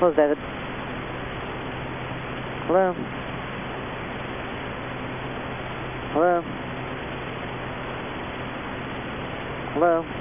Hello, David. Hello? Hello? Hello?